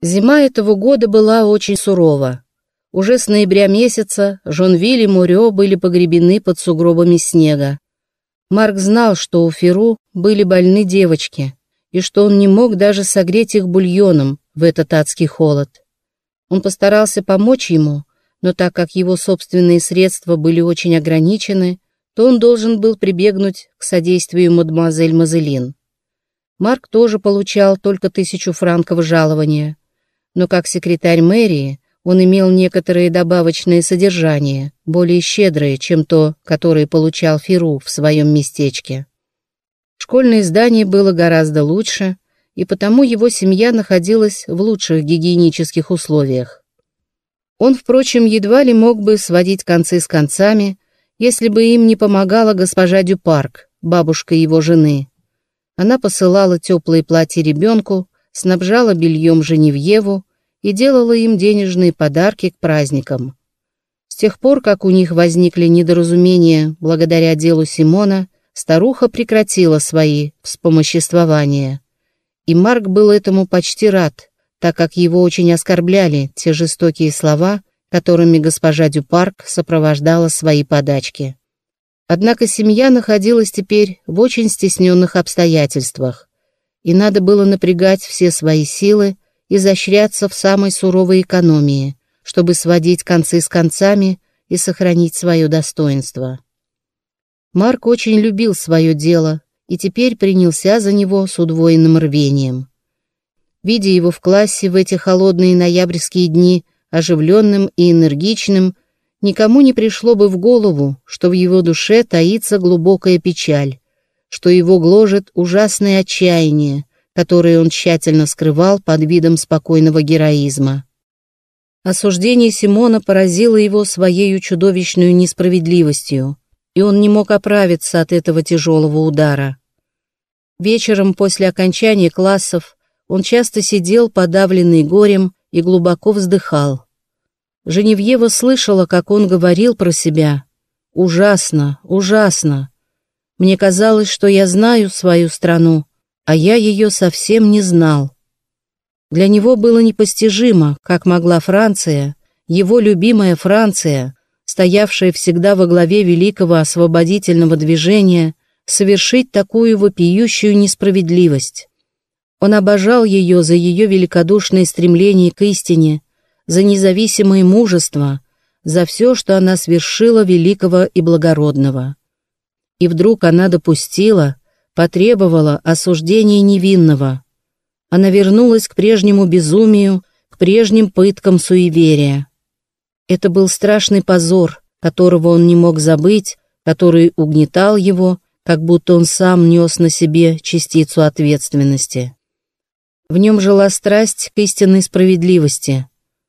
Зима этого года была очень сурова. Уже с ноября месяца Жонвиль и Мурё были погребены под сугробами снега. Марк знал, что у Феру были больны девочки, и что он не мог даже согреть их бульоном в этот адский холод. Он постарался помочь ему, но так как его собственные средства были очень ограничены, то он должен был прибегнуть к содействию мадемуазель Мазелин. Марк тоже получал только тысячу франков жалования, но как секретарь мэрии он имел некоторые добавочные содержания, более щедрые, чем то, которое получал Феру в своем местечке. Школьное здание было гораздо лучше, и потому его семья находилась в лучших гигиенических условиях. Он, впрочем, едва ли мог бы сводить концы с концами, если бы им не помогала госпожа Дюпарк, бабушка его жены. Она посылала теплые платья ребенку, снабжала бельем Женевьеву, и делала им денежные подарки к праздникам. С тех пор, как у них возникли недоразумения благодаря делу Симона, старуха прекратила свои вспомоществования. И Марк был этому почти рад, так как его очень оскорбляли те жестокие слова, которыми госпожа Дюпарк сопровождала свои подачки. Однако семья находилась теперь в очень стесненных обстоятельствах, и надо было напрягать все свои силы, изощряться в самой суровой экономии, чтобы сводить концы с концами и сохранить свое достоинство. Марк очень любил свое дело и теперь принялся за него с удвоенным рвением. Видя его в классе в эти холодные ноябрьские дни оживленным и энергичным, никому не пришло бы в голову, что в его душе таится глубокая печаль, что его гложет ужасное отчаяние, которые он тщательно скрывал под видом спокойного героизма. Осуждение Симона поразило его своей чудовищной несправедливостью, и он не мог оправиться от этого тяжелого удара. Вечером после окончания классов он часто сидел, подавленный горем, и глубоко вздыхал. Женевьева слышала, как он говорил про себя. «Ужасно, ужасно. Мне казалось, что я знаю свою страну, а я ее совсем не знал. Для него было непостижимо, как могла Франция, его любимая Франция, стоявшая всегда во главе великого освободительного движения, совершить такую вопиющую несправедливость. Он обожал ее за ее великодушное стремление к истине, за независимое мужество, за все, что она свершила великого и благородного. И вдруг она допустила, потребовала осуждения невинного. Она вернулась к прежнему безумию, к прежним пыткам суеверия. Это был страшный позор, которого он не мог забыть, который угнетал его, как будто он сам нес на себе частицу ответственности. В нем жила страсть к истинной справедливости.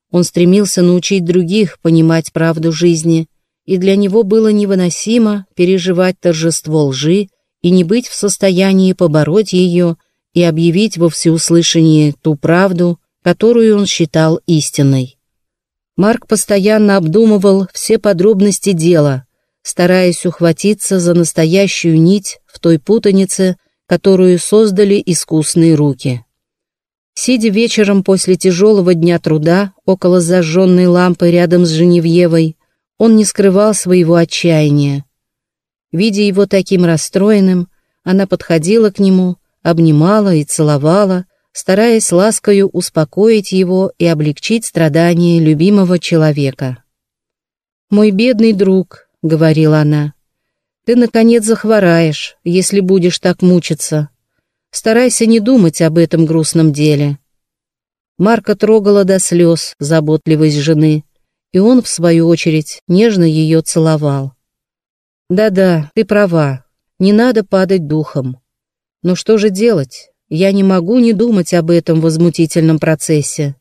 Он стремился научить других понимать правду жизни, и для него было невыносимо переживать торжество лжи и не быть в состоянии побороть ее и объявить во всеуслышание ту правду, которую он считал истинной. Марк постоянно обдумывал все подробности дела, стараясь ухватиться за настоящую нить в той путанице, которую создали искусные руки. Сидя вечером после тяжелого дня труда около зажженной лампы рядом с Женевьевой, он не скрывал своего отчаяния. Видя его таким расстроенным, она подходила к нему, обнимала и целовала, стараясь ласкою успокоить его и облегчить страдания любимого человека. «Мой бедный друг», — говорила она, — «ты, наконец, захвораешь, если будешь так мучиться. Старайся не думать об этом грустном деле». Марка трогала до слез заботливость жены, и он, в свою очередь, нежно ее целовал. Да-да, ты права. Не надо падать духом. Но что же делать? Я не могу не думать об этом возмутительном процессе.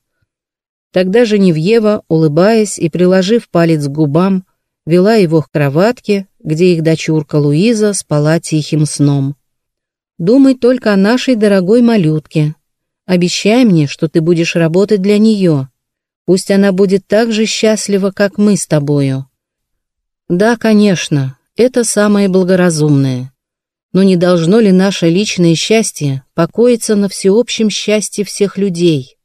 Тогда Женевьева, улыбаясь и приложив палец к губам, вела его к кроватке, где их дочурка Луиза спала тихим сном. «Думай только о нашей дорогой малютке. Обещай мне, что ты будешь работать для нее. Пусть она будет так же счастлива, как мы с тобою». «Да, конечно, это самое благоразумное. Но не должно ли наше личное счастье покоиться на всеобщем счастье всех людей?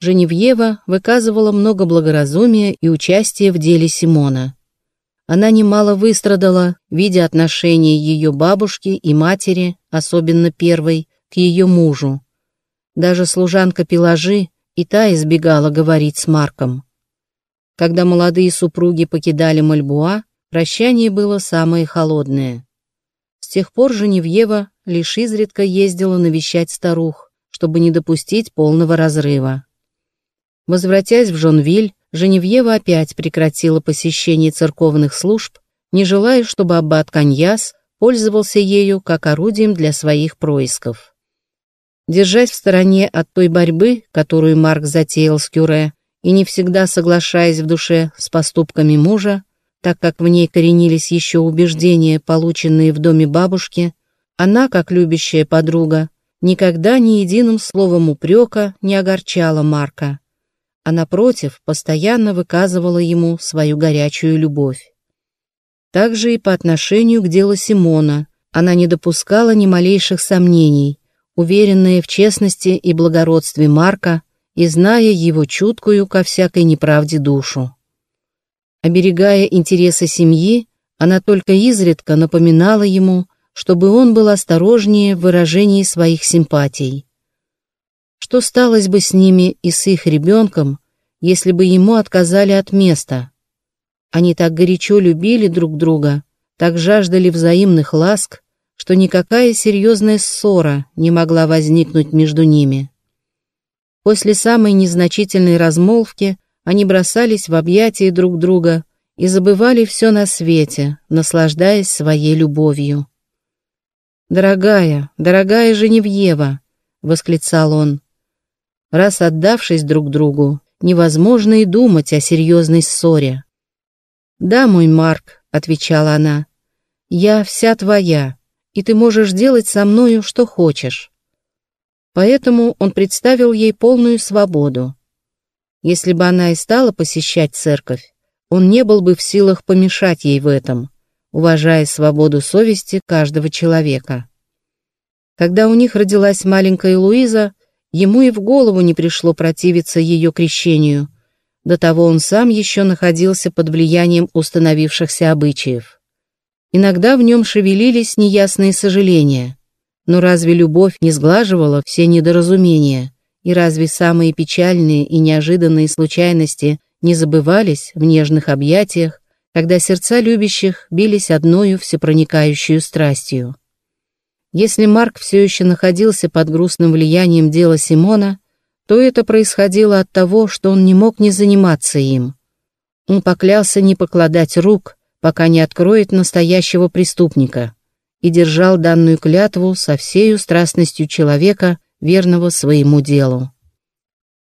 Женевьева выказывала много благоразумия и участия в деле Симона. Она немало выстрадала, видя отношение ее бабушки и матери, особенно первой, к ее мужу. Даже служанка Пелажи и та избегала говорить с Марком. Когда молодые супруги покидали Мальбуа, прощание было самое холодное. С тех пор Женевьева лишь изредка ездила навещать старух, чтобы не допустить полного разрыва. Возвратясь в Жонвиль, Женевьева опять прекратила посещение церковных служб, не желая, чтобы аббат Каньяс пользовался ею как орудием для своих происков. Держась в стороне от той борьбы, которую Марк затеял с Кюре, и не всегда соглашаясь в душе с поступками мужа, так как в ней коренились еще убеждения, полученные в доме бабушки, она, как любящая подруга, никогда ни единым словом упрека не огорчала Марка а напротив, постоянно выказывала ему свою горячую любовь. Также и по отношению к делу Симона она не допускала ни малейших сомнений, уверенная в честности и благородстве Марка и зная его чуткую ко всякой неправде душу. Оберегая интересы семьи, она только изредка напоминала ему, чтобы он был осторожнее в выражении своих симпатий. Что сталось бы с ними и с их ребенком, если бы ему отказали от места? Они так горячо любили друг друга, так жаждали взаимных ласк, что никакая серьезная ссора не могла возникнуть между ними. После самой незначительной размолвки они бросались в объятия друг друга и забывали все на свете, наслаждаясь своей любовью. «Дорогая, дорогая Женевьева!» — восклицал он. Раз отдавшись друг другу, невозможно и думать о серьезной ссоре. «Да, мой Марк», — отвечала она, — «я вся твоя, и ты можешь делать со мною, что хочешь». Поэтому он представил ей полную свободу. Если бы она и стала посещать церковь, он не был бы в силах помешать ей в этом, уважая свободу совести каждого человека. Когда у них родилась маленькая Луиза, Ему и в голову не пришло противиться ее крещению. До того он сам еще находился под влиянием установившихся обычаев. Иногда в нем шевелились неясные сожаления. Но разве любовь не сглаживала все недоразумения? И разве самые печальные и неожиданные случайности не забывались в нежных объятиях, когда сердца любящих бились одною всепроникающую страстью? Если Марк все еще находился под грустным влиянием дела Симона, то это происходило от того, что он не мог не заниматься им. Он поклялся не покладать рук, пока не откроет настоящего преступника, и держал данную клятву со всею страстностью человека, верного своему делу.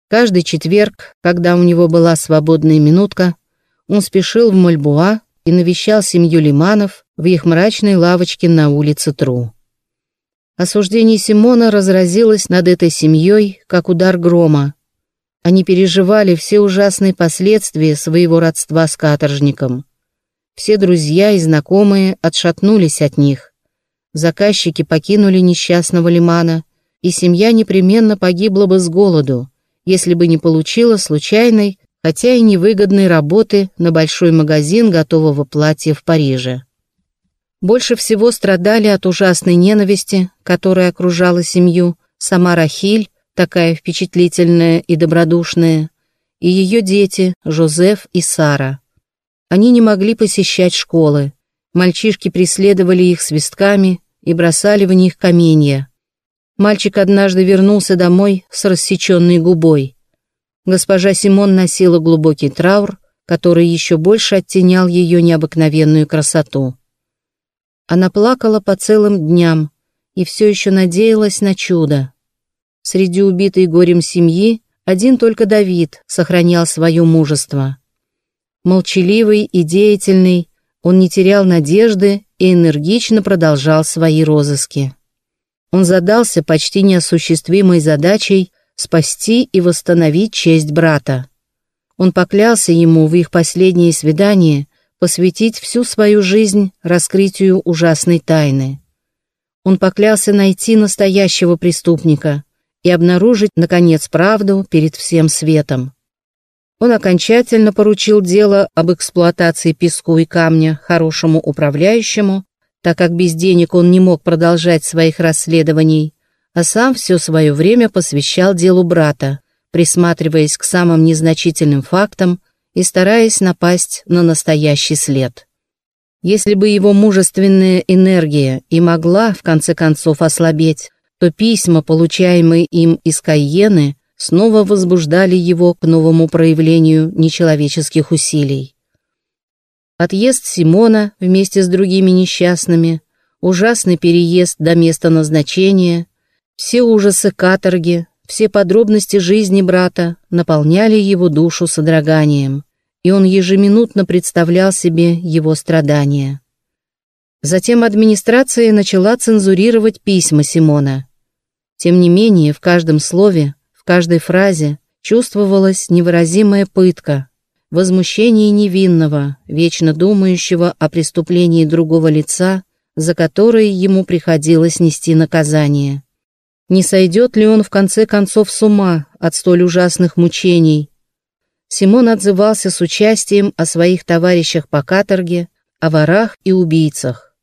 Каждый четверг, когда у него была свободная минутка, он спешил в Мальбуа и навещал семью Лиманов в их мрачной лавочке на улице Тру. Осуждение Симона разразилось над этой семьей, как удар грома. Они переживали все ужасные последствия своего родства с каторжником. Все друзья и знакомые отшатнулись от них. Заказчики покинули несчастного лимана, и семья непременно погибла бы с голоду, если бы не получила случайной, хотя и невыгодной работы на большой магазин готового платья в Париже. Больше всего страдали от ужасной ненависти, которая окружала семью, сама Рахиль, такая впечатлительная и добродушная, и ее дети, Жозеф и Сара. Они не могли посещать школы. Мальчишки преследовали их свистками и бросали в них каменья. Мальчик однажды вернулся домой с рассеченной губой. Госпожа Симон носила глубокий траур, который еще больше оттенял ее необыкновенную красоту. Она плакала по целым дням и все еще надеялась на чудо. Среди убитой горем семьи один только Давид сохранял свое мужество. Молчаливый и деятельный, он не терял надежды и энергично продолжал свои розыски. Он задался почти неосуществимой задачей спасти и восстановить честь брата. Он поклялся ему в их последнее свидание посвятить всю свою жизнь раскрытию ужасной тайны. Он поклялся найти настоящего преступника и обнаружить, наконец, правду перед всем светом. Он окончательно поручил дело об эксплуатации песку и камня хорошему управляющему, так как без денег он не мог продолжать своих расследований, а сам все свое время посвящал делу брата, присматриваясь к самым незначительным фактам и стараясь напасть на настоящий след. Если бы его мужественная энергия и могла, в конце концов, ослабеть, то письма, получаемые им из Кайены, снова возбуждали его к новому проявлению нечеловеческих усилий. Отъезд Симона вместе с другими несчастными, ужасный переезд до места назначения, все ужасы каторги, все подробности жизни брата наполняли его душу содроганием, и он ежеминутно представлял себе его страдания. Затем администрация начала цензурировать письма Симона. Тем не менее, в каждом слове, в каждой фразе чувствовалась невыразимая пытка, возмущение невинного, вечно думающего о преступлении другого лица, за которое ему приходилось нести наказание. Не сойдет ли он в конце концов с ума от столь ужасных мучений? Симон отзывался с участием о своих товарищах по каторге, о ворах и убийцах.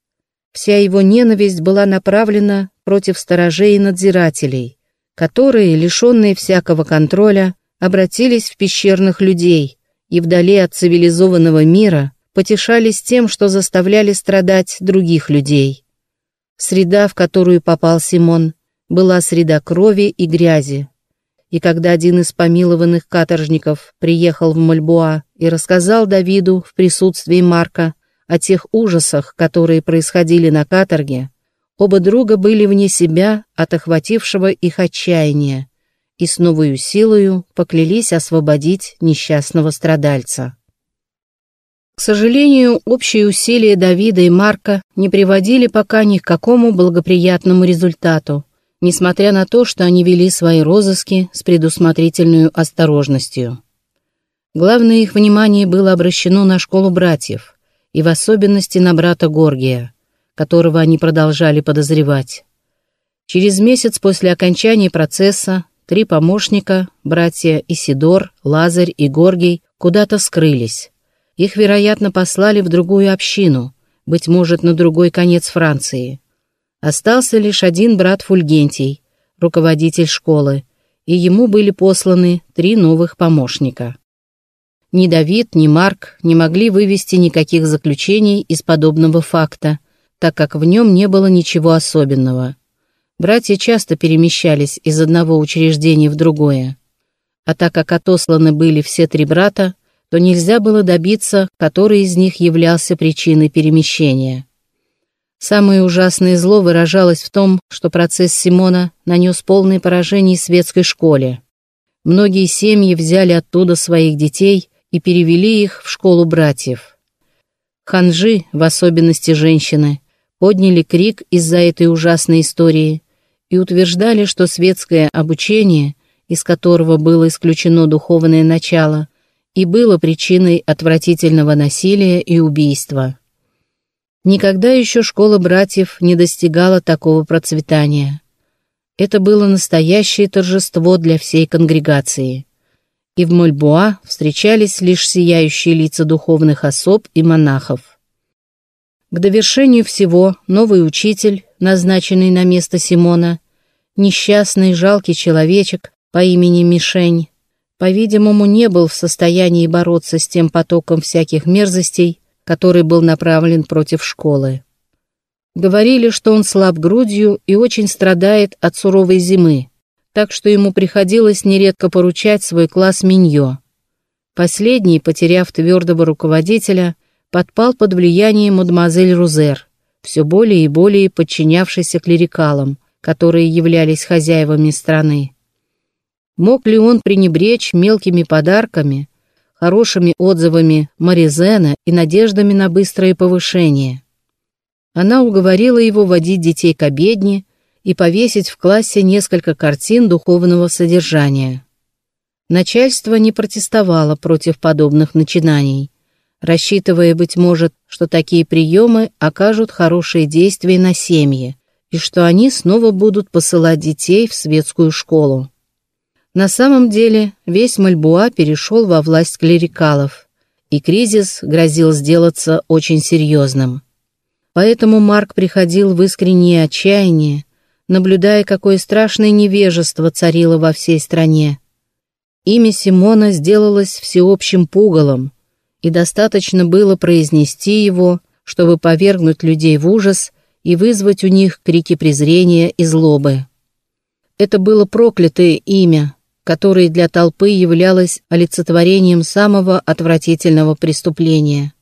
Вся его ненависть была направлена против сторожей и надзирателей, которые, лишенные всякого контроля, обратились в пещерных людей, и вдали от цивилизованного мира потешались тем, что заставляли страдать других людей. Среда, в которую попал Симон, была среда крови и грязи. И когда один из помилованных каторжников приехал в Мальбуа и рассказал Давиду в присутствии Марка о тех ужасах, которые происходили на каторге, оба друга были вне себя от охватившего их отчаяния и с новою силою поклялись освободить несчастного страдальца. К сожалению, общие усилия Давида и Марка не приводили пока ни к какому благоприятному результату, несмотря на то, что они вели свои розыски с предусмотрительной осторожностью. Главное их внимание было обращено на школу братьев, и в особенности на брата Горгия, которого они продолжали подозревать. Через месяц после окончания процесса Три помощника, братья Исидор, Лазарь и Горгий, куда-то скрылись. Их, вероятно, послали в другую общину, быть может, на другой конец Франции. Остался лишь один брат Фульгентий, руководитель школы, и ему были посланы три новых помощника. Ни Давид, ни Марк не могли вывести никаких заключений из подобного факта, так как в нем не было ничего особенного. Братья часто перемещались из одного учреждения в другое. А так как отосланы были все три брата, то нельзя было добиться, который из них являлся причиной перемещения. Самое ужасное зло выражалось в том, что процесс Симона нанес полное поражение светской школе. Многие семьи взяли оттуда своих детей и перевели их в школу братьев. Ханжи, в особенности женщины, подняли крик из-за этой ужасной истории и утверждали, что светское обучение, из которого было исключено духовное начало, и было причиной отвратительного насилия и убийства. Никогда еще школа братьев не достигала такого процветания. Это было настоящее торжество для всей конгрегации. И в Мольбуа встречались лишь сияющие лица духовных особ и монахов. К довершению всего новый учитель, назначенный на место Симона, несчастный жалкий человечек по имени Мишень, по-видимому, не был в состоянии бороться с тем потоком всяких мерзостей, который был направлен против школы. Говорили, что он слаб грудью и очень страдает от суровой зимы, так что ему приходилось нередко поручать свой класс Миньо. Последний, потеряв твердого руководителя, подпал под влияние мадемуазель Рузер, все более и более подчинявшейся клерикалам, которые являлись хозяевами страны. Мог ли он пренебречь мелкими подарками, хорошими отзывами Маризена и надеждами на быстрое повышение? Она уговорила его водить детей к обедне и повесить в классе несколько картин духовного содержания. Начальство не протестовало против подобных начинаний, рассчитывая, быть может, что такие приемы окажут хорошее действие на семьи и что они снова будут посылать детей в светскую школу. На самом деле весь Мальбуа перешел во власть клерикалов, и кризис грозил сделаться очень серьезным. Поэтому Марк приходил в искреннее отчаяние, наблюдая, какое страшное невежество царило во всей стране. Имя Симона сделалось всеобщим пугалом, и достаточно было произнести его, чтобы повергнуть людей в ужас и вызвать у них крики презрения и злобы. Это было проклятое имя, которое для толпы являлось олицетворением самого отвратительного преступления.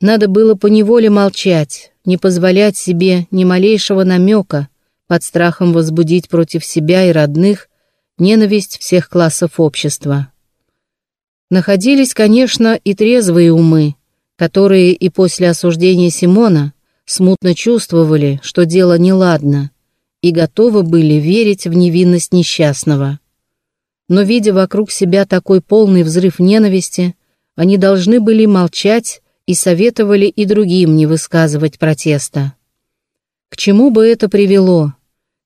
Надо было поневоле молчать, не позволять себе ни малейшего намека, под страхом возбудить против себя и родных ненависть всех классов общества. Находились, конечно, и трезвые умы, которые и после осуждения Симона смутно чувствовали, что дело неладно, и готовы были верить в невинность несчастного. Но, видя вокруг себя такой полный взрыв ненависти, они должны были молчать и советовали и другим не высказывать протеста. К чему бы это привело?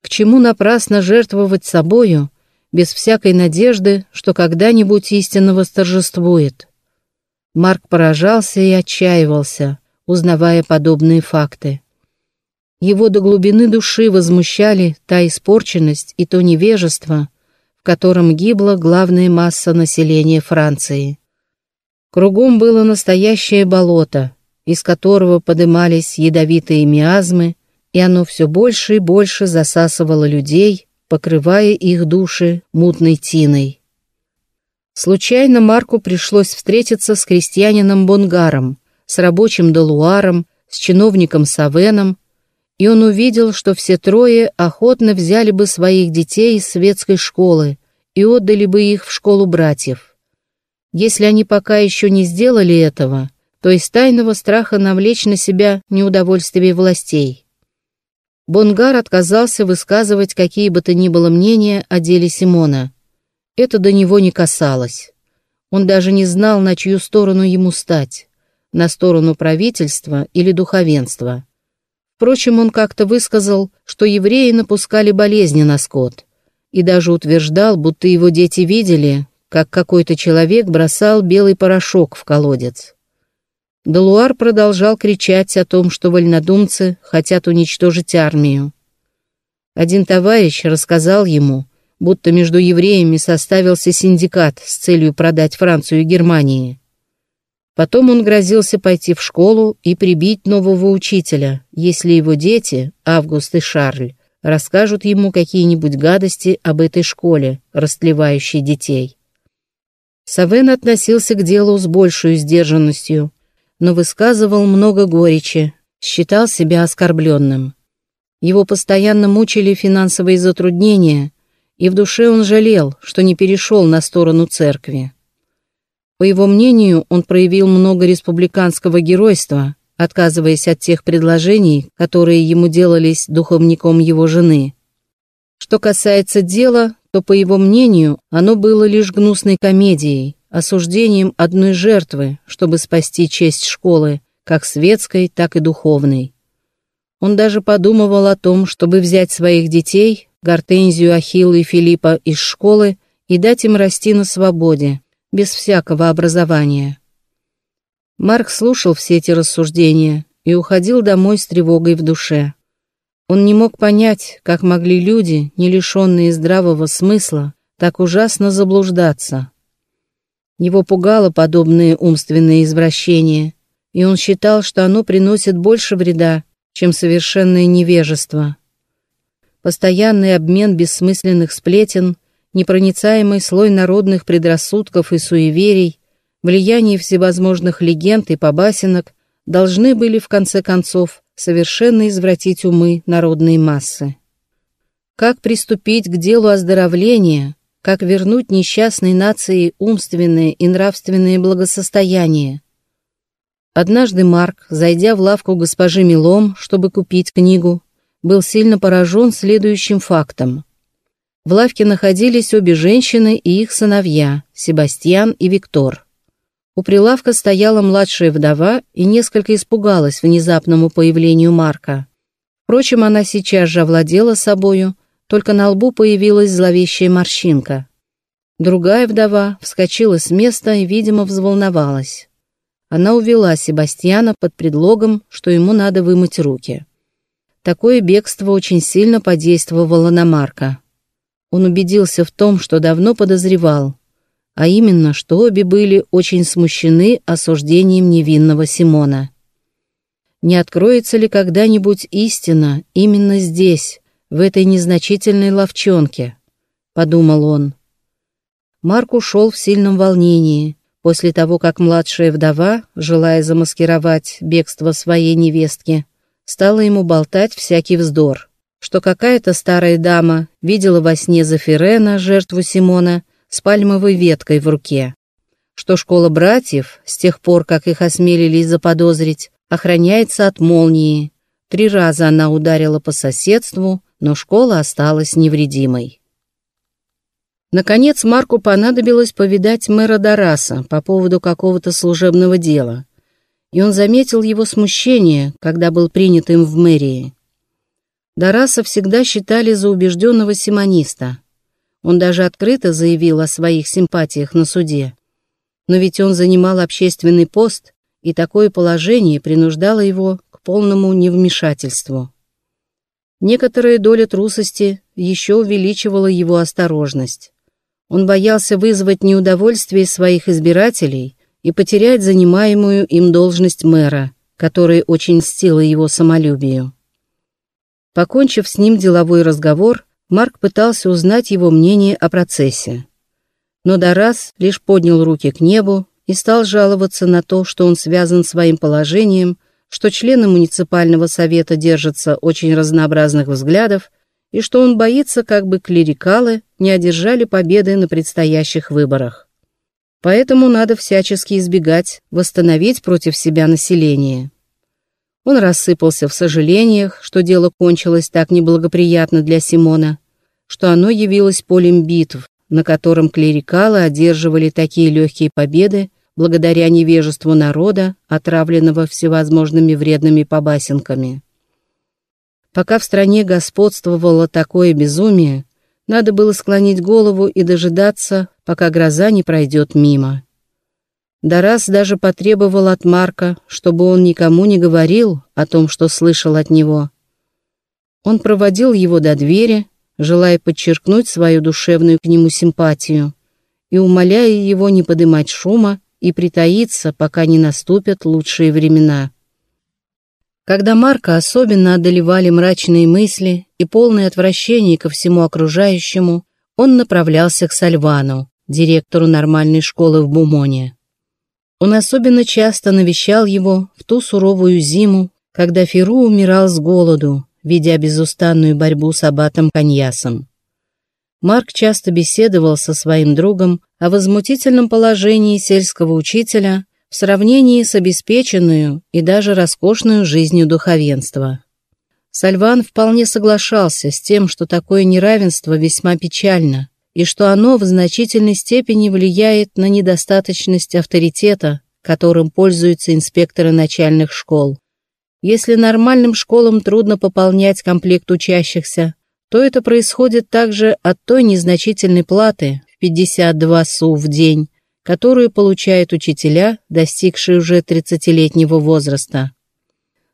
К чему напрасно жертвовать собою, без всякой надежды, что когда-нибудь истина восторжествует? Марк поражался и отчаивался, узнавая подобные факты. Его до глубины души возмущали та испорченность и то невежество, в котором гибла главная масса населения Франции. Кругом было настоящее болото, из которого подымались ядовитые миазмы, и оно все больше и больше засасывало людей, покрывая их души мутной тиной. Случайно Марку пришлось встретиться с крестьянином Бонгаром, с рабочим Делуаром, с чиновником Савеном, и он увидел, что все трое охотно взяли бы своих детей из светской школы и отдали бы их в школу братьев. Если они пока еще не сделали этого, то из тайного страха навлечь на себя неудовольствие властей. Бонгар отказался высказывать какие бы то ни было мнения о деле Симона – это до него не касалось. Он даже не знал, на чью сторону ему стать, на сторону правительства или духовенства. Впрочем, он как-то высказал, что евреи напускали болезни на скот, и даже утверждал, будто его дети видели, как какой-то человек бросал белый порошок в колодец. Далуар продолжал кричать о том, что вольнодумцы хотят уничтожить армию. Один товарищ рассказал ему, будто между евреями составился синдикат с целью продать Францию и Германии. Потом он грозился пойти в школу и прибить нового учителя, если его дети, Август и Шарль, расскажут ему какие-нибудь гадости об этой школе, растлевающей детей. Савен относился к делу с большей сдержанностью, но высказывал много горечи, считал себя оскорбленным. Его постоянно мучили финансовые затруднения, и в душе он жалел, что не перешел на сторону церкви. По его мнению, он проявил много республиканского геройства, отказываясь от тех предложений, которые ему делались духовником его жены. Что касается дела, то, по его мнению, оно было лишь гнусной комедией, осуждением одной жертвы, чтобы спасти честь школы, как светской, так и духовной. Он даже подумывал о том, чтобы взять своих детей Гортензию, Ахилла и Филиппа из школы и дать им расти на свободе, без всякого образования. Марк слушал все эти рассуждения и уходил домой с тревогой в душе. Он не мог понять, как могли люди, не лишенные здравого смысла, так ужасно заблуждаться. Его пугало подобное умственное извращение, и он считал, что оно приносит больше вреда, чем совершенное невежество постоянный обмен бессмысленных сплетен, непроницаемый слой народных предрассудков и суеверий, влияние всевозможных легенд и побасенок должны были, в конце концов, совершенно извратить умы народной массы. Как приступить к делу оздоровления, как вернуть несчастной нации умственное и нравственное благосостояние? Однажды Марк, зайдя в лавку госпожи Милом, чтобы купить книгу, был сильно поражен следующим фактом. В лавке находились обе женщины и их сыновья, Себастьян и Виктор. У прилавка стояла младшая вдова и несколько испугалась внезапному появлению Марка. Впрочем, она сейчас же овладела собою, только на лбу появилась зловещая морщинка. Другая вдова вскочила с места и, видимо, взволновалась. Она увела Себастьяна под предлогом, что ему надо вымыть руки. Такое бегство очень сильно подействовало на Марка. Он убедился в том, что давно подозревал, а именно, что обе были очень смущены осуждением невинного Симона. Не откроется ли когда-нибудь истина именно здесь, в этой незначительной ловчонке? Подумал он. Марк ушел в сильном волнении, после того, как младшая вдова, желая замаскировать бегство своей невестки, стала ему болтать всякий вздор, что какая-то старая дама видела во сне Зафирена, жертву Симона, с пальмовой веткой в руке, что школа братьев, с тех пор, как их осмелились заподозрить, охраняется от молнии. Три раза она ударила по соседству, но школа осталась невредимой. Наконец Марку понадобилось повидать мэра Дараса по поводу какого-то служебного дела, и он заметил его смущение, когда был принят им в мэрии. Дараса всегда считали за убежденного симониста. Он даже открыто заявил о своих симпатиях на суде. Но ведь он занимал общественный пост, и такое положение принуждало его к полному невмешательству. Некоторая доля трусости еще увеличивала его осторожность. Он боялся вызвать неудовольствие своих избирателей и потерять занимаемую им должность мэра, которая очень стила его самолюбию. Покончив с ним деловой разговор, Марк пытался узнать его мнение о процессе. Но Дарас лишь поднял руки к небу и стал жаловаться на то, что он связан своим положением, что члены муниципального совета держатся очень разнообразных взглядов и что он боится, как бы клерикалы не одержали победы на предстоящих выборах. Поэтому надо всячески избегать восстановить против себя население. Он рассыпался в сожалениях, что дело кончилось так неблагоприятно для Симона, что оно явилось полем битв, на котором клерикалы одерживали такие легкие победы благодаря невежеству народа, отравленного всевозможными вредными побасенками. Пока в стране господствовало такое безумие, надо было склонить голову и дожидаться, пока гроза не пройдет мимо. Дарас даже потребовал от Марка, чтобы он никому не говорил о том, что слышал от него. Он проводил его до двери, желая подчеркнуть свою душевную к нему симпатию и умоляя его не подымать шума и притаиться, пока не наступят лучшие времена. Когда Марка особенно одолевали мрачные мысли и полное отвращение ко всему окружающему, он направлялся к Сальвану, директору нормальной школы в Бумоне. Он особенно часто навещал его в ту суровую зиму, когда Феру умирал с голоду, ведя безустанную борьбу с аббатом Каньясом. Марк часто беседовал со своим другом о возмутительном положении сельского учителя в сравнении с обеспеченную и даже роскошную жизнью духовенства. Сальван вполне соглашался с тем, что такое неравенство весьма печально, и что оно в значительной степени влияет на недостаточность авторитета, которым пользуются инспекторы начальных школ. Если нормальным школам трудно пополнять комплект учащихся, то это происходит также от той незначительной платы 52 су в день, которую получают учителя, достигшие уже 30-летнего возраста.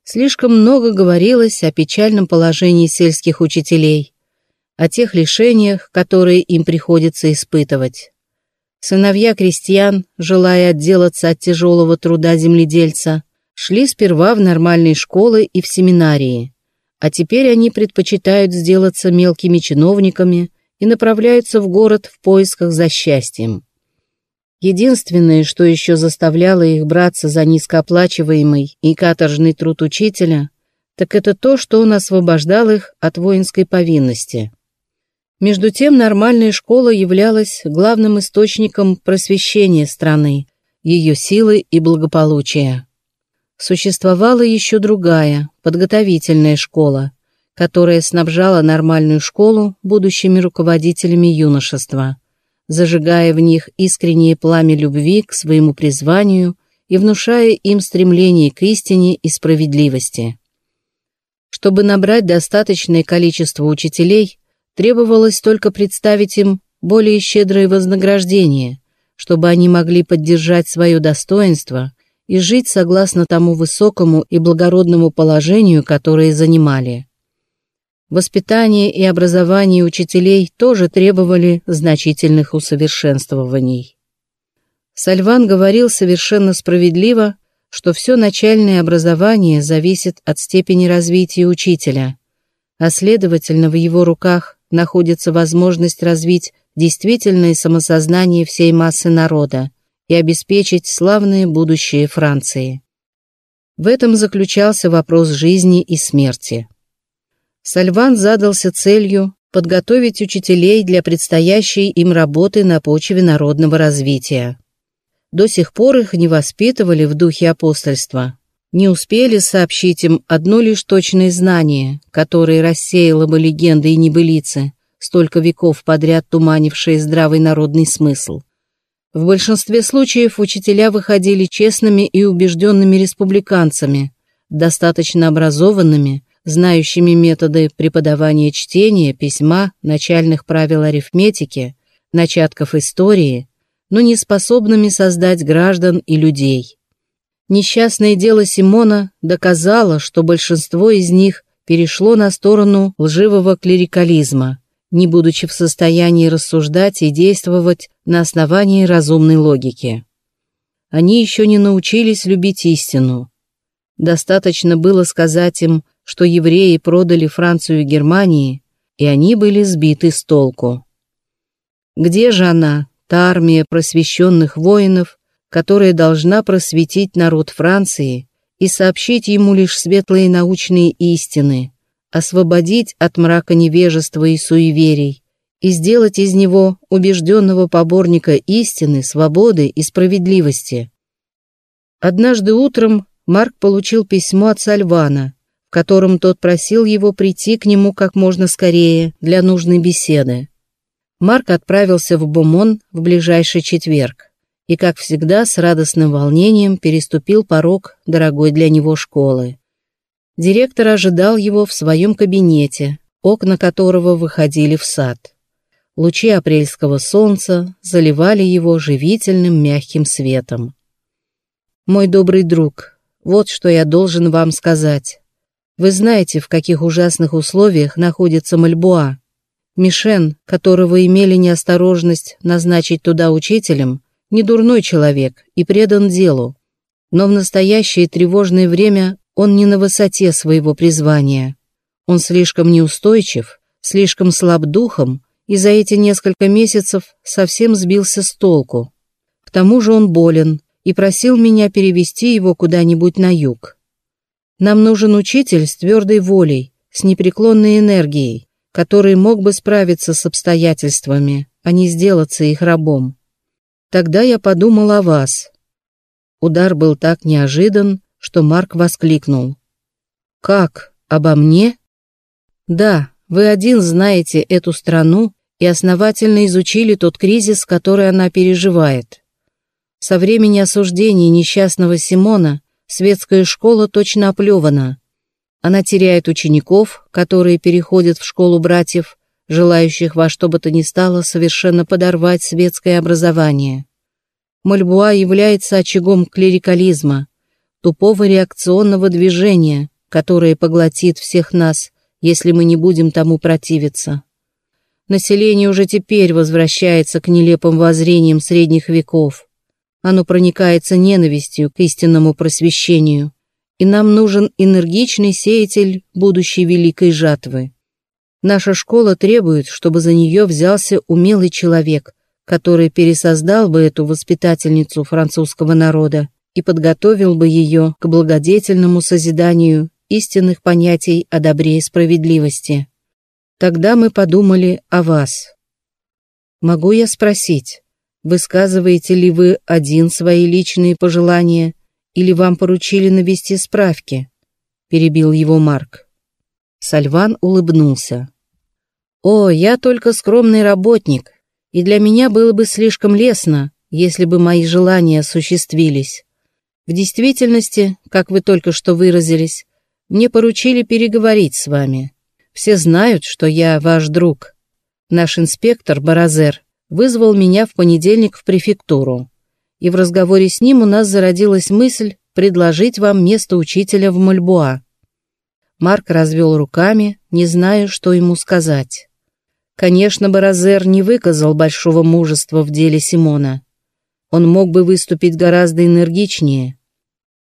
Слишком много говорилось о печальном положении сельских учителей, о тех лишениях, которые им приходится испытывать. Сыновья крестьян, желая отделаться от тяжелого труда земледельца, шли сперва в нормальные школы и в семинарии, а теперь они предпочитают сделаться мелкими чиновниками и направляются в город в поисках за счастьем. Единственное, что еще заставляло их браться за низкооплачиваемый и каторжный труд учителя, так это то, что он освобождал их от воинской повинности. Между тем нормальная школа являлась главным источником просвещения страны, ее силы и благополучия. Существовала еще другая, подготовительная школа, которая снабжала нормальную школу будущими руководителями юношества, зажигая в них искреннее пламя любви к своему призванию и внушая им стремление к истине и справедливости. Чтобы набрать достаточное количество учителей, требовалось только представить им более щедрое вознаграждение, чтобы они могли поддержать свое достоинство и жить согласно тому высокому и благородному положению, которое занимали. Воспитание и образование учителей тоже требовали значительных усовершенствований. Сальван говорил совершенно справедливо, что все начальное образование зависит от степени развития учителя, а следовательно в его руках находится возможность развить действительное самосознание всей массы народа и обеспечить славное будущее Франции. В этом заключался вопрос жизни и смерти. Сальван задался целью подготовить учителей для предстоящей им работы на почве народного развития. До сих пор их не воспитывали в духе апостольства, не успели сообщить им одно лишь точное знание, которое рассеяло бы легенды и небылицы, столько веков подряд туманившие здравый народный смысл. В большинстве случаев учителя выходили честными и убежденными республиканцами, достаточно образованными, знающими методы преподавания чтения, письма, начальных правил арифметики, начатков истории, но не способными создать граждан и людей. Несчастное дело Симона доказало, что большинство из них перешло на сторону лживого клерикализма, не будучи в состоянии рассуждать и действовать на основании разумной логики. Они еще не научились любить истину. Достаточно было сказать им, что евреи продали Францию Германии, и они были сбиты с толку. Где же она, та армия просвещенных воинов, которая должна просветить народ Франции и сообщить ему лишь светлые научные истины, освободить от мрака невежества и суеверий и сделать из него убежденного поборника истины, свободы и справедливости. Однажды утром Марк получил письмо от Сальвана, котором тот просил его прийти к нему как можно скорее для нужной беседы. Марк отправился в Бумон в ближайший четверг и, как всегда, с радостным волнением переступил порог дорогой для него школы. Директор ожидал его в своем кабинете, окна которого выходили в сад. Лучи апрельского солнца заливали его живительным мягким светом. «Мой добрый друг, вот что я должен вам сказать. Вы знаете, в каких ужасных условиях находится Мальбуа. Мишен, которого имели неосторожность назначить туда учителем, не дурной человек и предан делу. Но в настоящее тревожное время он не на высоте своего призвания. Он слишком неустойчив, слишком слаб духом и за эти несколько месяцев совсем сбился с толку. К тому же он болен и просил меня перевести его куда-нибудь на юг. Нам нужен учитель с твердой волей, с непреклонной энергией, который мог бы справиться с обстоятельствами, а не сделаться их рабом. Тогда я подумал о вас. Удар был так неожидан, что Марк воскликнул. «Как? Обо мне?» «Да, вы один знаете эту страну и основательно изучили тот кризис, который она переживает. Со времени осуждения несчастного Симона Светская школа точно оплевана. Она теряет учеников, которые переходят в школу братьев, желающих во что бы то ни стало совершенно подорвать светское образование. Мальбуа является очагом клерикализма, тупого реакционного движения, которое поглотит всех нас, если мы не будем тому противиться. Население уже теперь возвращается к нелепым воззрениям средних веков. Оно проникается ненавистью к истинному просвещению, и нам нужен энергичный сеятель будущей великой жатвы. Наша школа требует, чтобы за нее взялся умелый человек, который пересоздал бы эту воспитательницу французского народа и подготовил бы ее к благодетельному созиданию истинных понятий о добре и справедливости. Тогда мы подумали о вас. Могу я спросить, Высказываете ли вы один свои личные пожелания или вам поручили навести справки?» Перебил его Марк. Сальван улыбнулся. «О, я только скромный работник, и для меня было бы слишком лестно, если бы мои желания осуществились. В действительности, как вы только что выразились, Мне поручили переговорить с вами. Все знают, что я ваш друг. Наш инспектор Баразер вызвал меня в понедельник в префектуру. И в разговоре с ним у нас зародилась мысль предложить вам место учителя в Мальбуа. Марк развел руками, не зная, что ему сказать. Конечно, Баразер не выказал большого мужества в деле Симона. Он мог бы выступить гораздо энергичнее.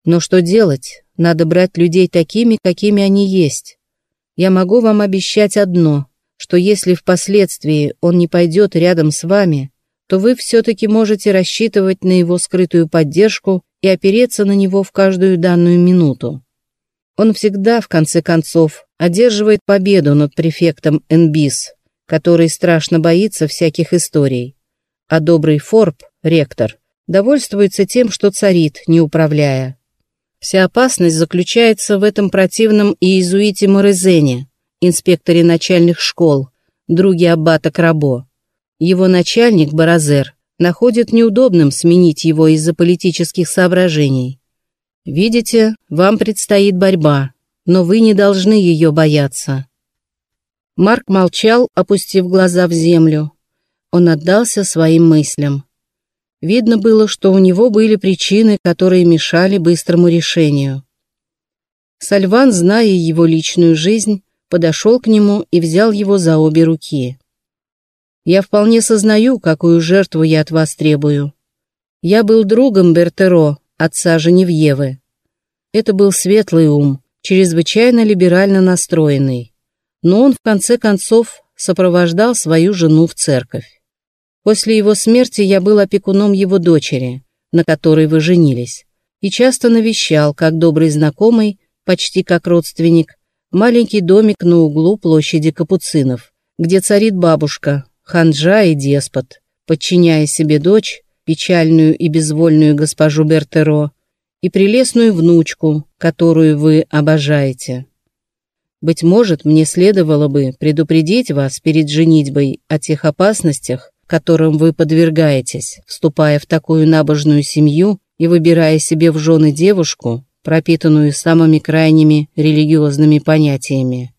Но что делать? Надо брать людей такими, какими они есть. Я могу вам обещать одно, что если впоследствии он не пойдет рядом с вами, то вы все-таки можете рассчитывать на его скрытую поддержку и опереться на него в каждую данную минуту. Он всегда, в конце концов, одерживает победу над префектом Энбис, который страшно боится всяких историй. А добрый Форб, ректор, довольствуется тем, что царит, не управляя. Вся опасность заключается в этом противном иезуите Морезене, инспекторе начальных школ, друге аббата Крабо. Его начальник, Баразер, находит неудобным сменить его из-за политических соображений. Видите, вам предстоит борьба, но вы не должны ее бояться. Марк молчал, опустив глаза в землю. Он отдался своим мыслям. Видно было, что у него были причины, которые мешали быстрому решению. Сальван, зная его личную жизнь, подошел к нему и взял его за обе руки. «Я вполне сознаю, какую жертву я от вас требую. Я был другом Бертеро, отца Женевьевы. Это был светлый ум, чрезвычайно либерально настроенный. Но он, в конце концов, сопровождал свою жену в церковь. После его смерти я был опекуном его дочери, на которой вы женились, и часто навещал, как добрый знакомый, почти как родственник, маленький домик на углу площади Капуцинов, где царит бабушка, ханжа и деспот, подчиняя себе дочь, печальную и безвольную госпожу Бертеро, и прелестную внучку, которую вы обожаете. Быть может, мне следовало бы предупредить вас перед женитьбой о тех опасностях, которым вы подвергаетесь, вступая в такую набожную семью и выбирая себе в жены девушку, пропитанную самыми крайними религиозными понятиями.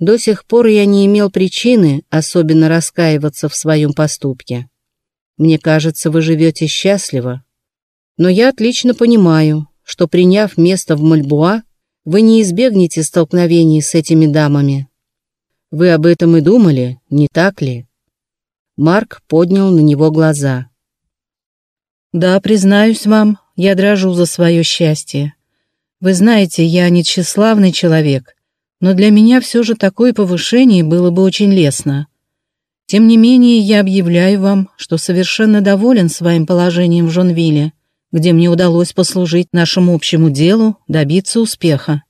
До сих пор я не имел причины особенно раскаиваться в своем поступке. Мне кажется, вы живете счастливо. Но я отлично понимаю, что приняв место в Мальбуа, вы не избегнете столкновений с этими дамами. Вы об этом и думали, не так ли? Марк поднял на него глаза. «Да, признаюсь вам, я дрожу за свое счастье. Вы знаете, я не тщеславный человек, но для меня все же такое повышение было бы очень лестно. Тем не менее, я объявляю вам, что совершенно доволен своим положением в Жонвилле, где мне удалось послужить нашему общему делу, добиться успеха.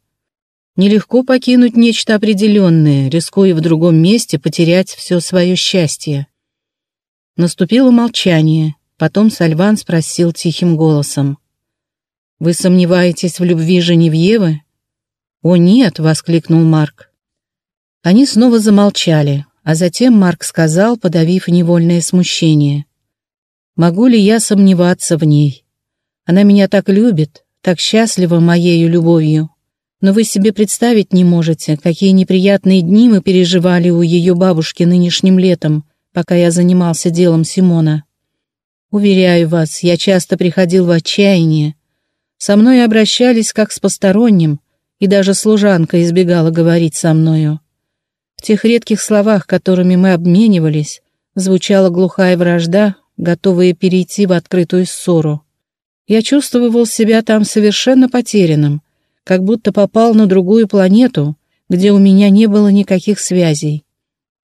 Нелегко покинуть нечто определенное, рискуя в другом месте потерять все свое счастье. Наступило молчание. Потом Сальван спросил тихим голосом. «Вы сомневаетесь в любви Женевьевы?» «О, нет!» — воскликнул Марк. Они снова замолчали, а затем Марк сказал, подавив невольное смущение. «Могу ли я сомневаться в ней? Она меня так любит, так счастлива моею любовью. Но вы себе представить не можете, какие неприятные дни мы переживали у ее бабушки нынешним летом, пока я занимался делом Симона. Уверяю вас, я часто приходил в отчаяние. Со мной обращались как с посторонним, и даже служанка избегала говорить со мною. В тех редких словах, которыми мы обменивались, звучала глухая вражда, готовая перейти в открытую ссору. Я чувствовал себя там совершенно потерянным, как будто попал на другую планету, где у меня не было никаких связей.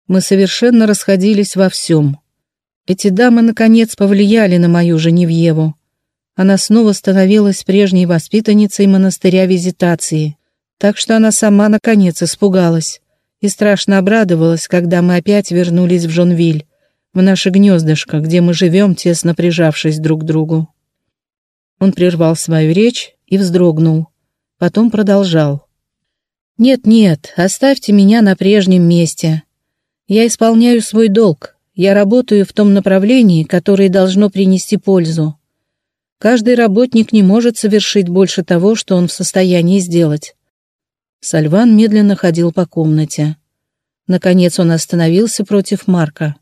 Мы совершенно расходились во всем. Эти дамы, наконец, повлияли на мою Женевьеву. Она снова становилась прежней воспитанницей монастыря визитации, так что она сама, наконец, испугалась и страшно обрадовалась, когда мы опять вернулись в Жонвиль, в наше гнездышко, где мы живем, тесно прижавшись друг к другу. Он прервал свою речь и вздрогнул, потом продолжал. «Нет-нет, оставьте меня на прежнем месте. Я исполняю свой долг, я работаю в том направлении, которое должно принести пользу. Каждый работник не может совершить больше того, что он в состоянии сделать. Сальван медленно ходил по комнате. Наконец он остановился против Марка.